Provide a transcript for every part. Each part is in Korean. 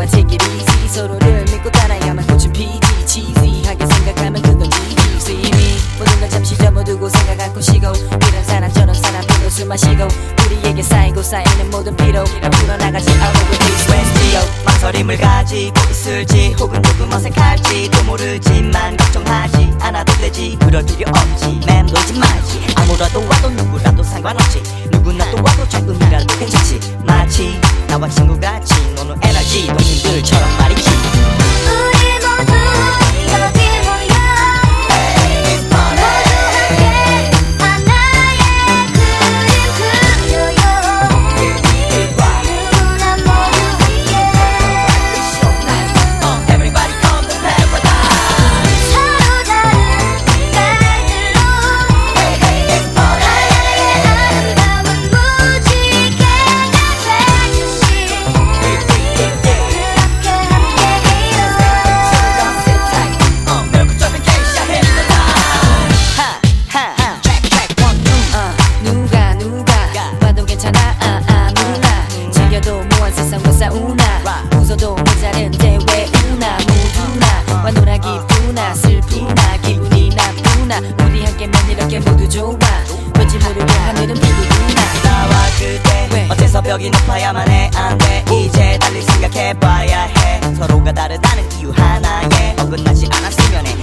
너와 take it easy 서로를 믿고 따라야만 꽃은 피지. 치즈하게 생각하면 그건 easy me 모든 걸 잠시 접어두고 생각하고 쉬고 이런 사람 저런 사람 피로 술 마시고 우리에게 쌓이고 쌓이는 모든 피로 풀어나가지 I will be this way 망설임을 가지고 있을지 혹은 조금 어색할지도 모르지만 걱정하지 않아도 되지. 그럴 필요 없지. 맴돌지 말지. 아무라도 와도 누구라도 상관없지. 싸우나. 웃어도 모자른데 왜 우나? 모두나. 와노라 기쁘나. 슬프나. 기분이 나쁘나. 우리 함께면 이렇게 모두 좋아. 왠지 모르게 하늘은 비구구나. 나와 그대 왜? 어째서 벽이 높아야만 해? 안돼. 이제 달리 생각해봐야 해. 서로가 다르다는 이유 하나에 어긋나지 않았으면 해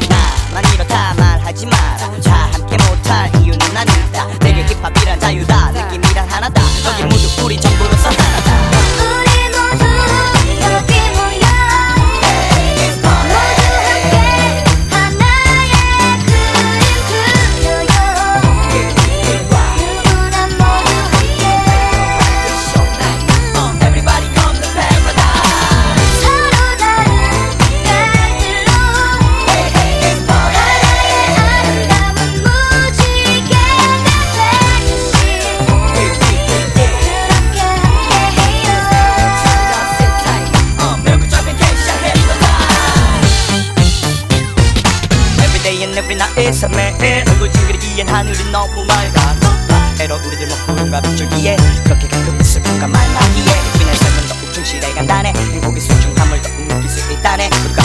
Night is a 매일 얼굴 찡그리기엔 하늘이 너무 맑아. 애로 우리들 먹구름과 빗줄기에 그렇게 가끔 슬픔과 말하기에. 그냥 삶은 더욱 충실해 간단해 행복의 소중함을 더욱 느낄 수 있다네. 우리가